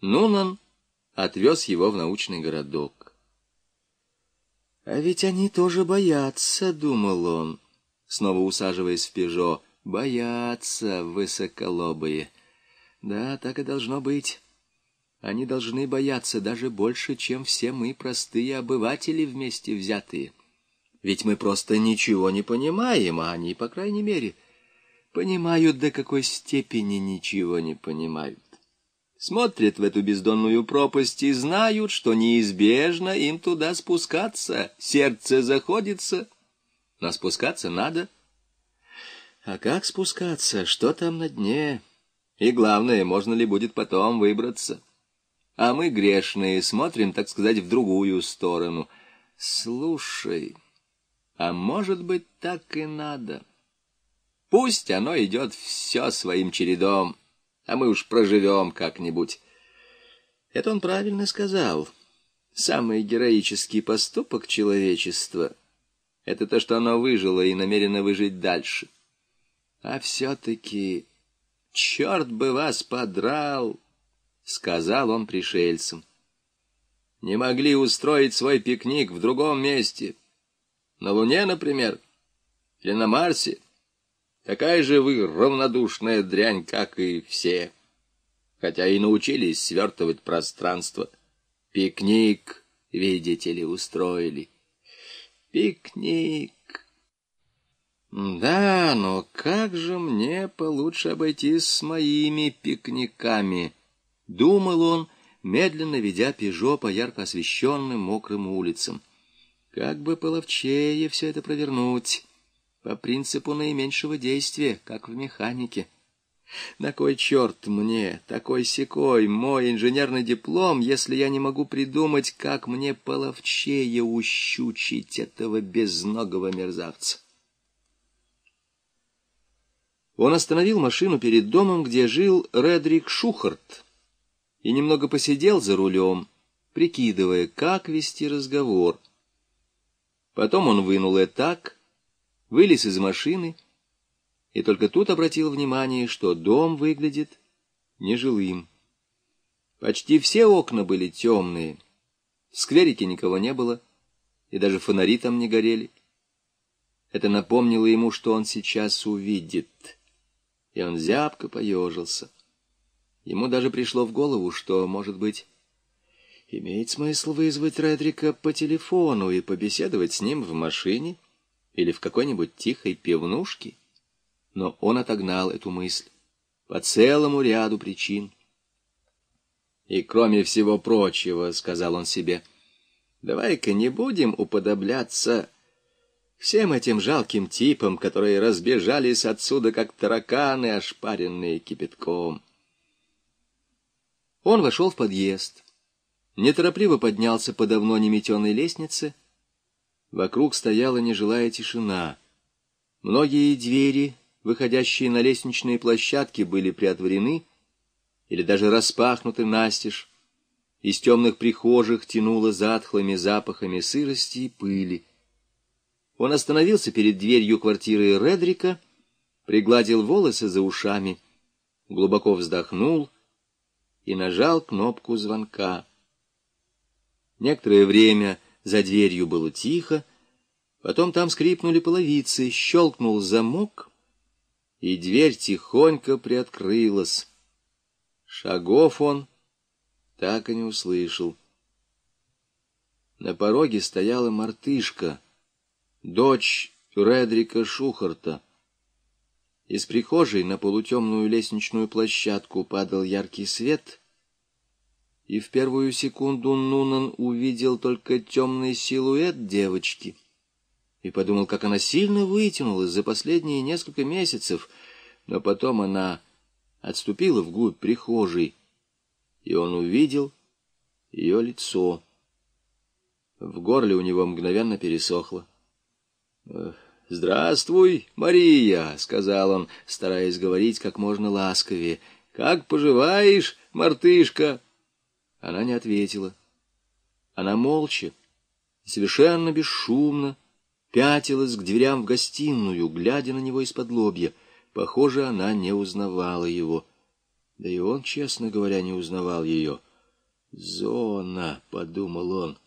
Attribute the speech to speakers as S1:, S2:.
S1: Нунан отвез его в научный городок. «А ведь они тоже боятся», — думал он, снова усаживаясь в «Пежо». «Боятся, высоколобые. Да, так и должно быть. Они должны бояться даже больше, чем все мы, простые обыватели, вместе взятые. Ведь мы просто ничего не понимаем, а они, по крайней мере, понимают, до какой степени ничего не понимают. Смотрят в эту бездонную пропасть и знают, что неизбежно им туда спускаться. Сердце заходится, но спускаться надо. А как спускаться? Что там на дне? И главное, можно ли будет потом выбраться? А мы, грешные, смотрим, так сказать, в другую сторону. Слушай, а может быть, так и надо? Пусть оно идет все своим чередом, а мы уж проживем как-нибудь. Это он правильно сказал. Самый героический поступок человечества — это то, что оно выжило и намерено выжить дальше. А все-таки, черт бы вас подрал! — сказал он пришельцам. Не могли устроить свой пикник в другом месте. На Луне, например, или на Марсе. Такая же вы равнодушная дрянь, как и все. Хотя и научились свертывать пространство. Пикник, видите ли, устроили. Пикник. Да, но как же мне получше обойтись с моими пикниками? Думал он, медленно ведя «Пежо» по ярко освещенным мокрым улицам. Как бы половчее все это провернуть, по принципу наименьшего действия, как в механике. На кой черт мне, такой секой, мой инженерный диплом, если я не могу придумать, как мне половчее ущучить этого безногого мерзавца? Он остановил машину перед домом, где жил Редрик Шухарт, и немного посидел за рулем, прикидывая, как вести разговор. Потом он вынул этак, вылез из машины и только тут обратил внимание, что дом выглядит нежилым. Почти все окна были темные, в скверике никого не было, и даже фонари там не горели. Это напомнило ему, что он сейчас увидит, и он зябко поежился. Ему даже пришло в голову, что, может быть, имеет смысл вызвать Редрика по телефону и побеседовать с ним в машине или в какой-нибудь тихой пивнушке. Но он отогнал эту мысль по целому ряду причин. «И кроме всего прочего, — сказал он себе, — давай-ка не будем уподобляться всем этим жалким типам, которые разбежались отсюда, как тараканы, ошпаренные кипятком». Он вошел в подъезд, неторопливо поднялся по давно неметенной лестнице. Вокруг стояла нежилая тишина. Многие двери, выходящие на лестничные площадки, были приотворены или даже распахнуты настежь. Из темных прихожих тянуло затхлыми запахами сырости и пыли. Он остановился перед дверью квартиры Редрика, пригладил волосы за ушами, глубоко вздохнул — и нажал кнопку звонка. Некоторое время за дверью было тихо, потом там скрипнули половицы, щелкнул замок, и дверь тихонько приоткрылась. Шагов он так и не услышал. На пороге стояла мартышка, дочь Редрика Шухарта. Из прихожей на полутемную лестничную площадку падал яркий свет, и в первую секунду Нунан увидел только темный силуэт девочки и подумал, как она сильно вытянулась за последние несколько месяцев, но потом она отступила вглубь прихожей, и он увидел ее лицо. В горле у него мгновенно пересохло. «Здравствуй, Мария!» — сказал он, стараясь говорить как можно ласковее. «Как поживаешь, мартышка?» Она не ответила. Она молча, совершенно бесшумно, пятилась к дверям в гостиную, глядя на него из-под лобья. Похоже, она не узнавала его. Да и он, честно говоря, не узнавал ее — «Зона», — подумал он,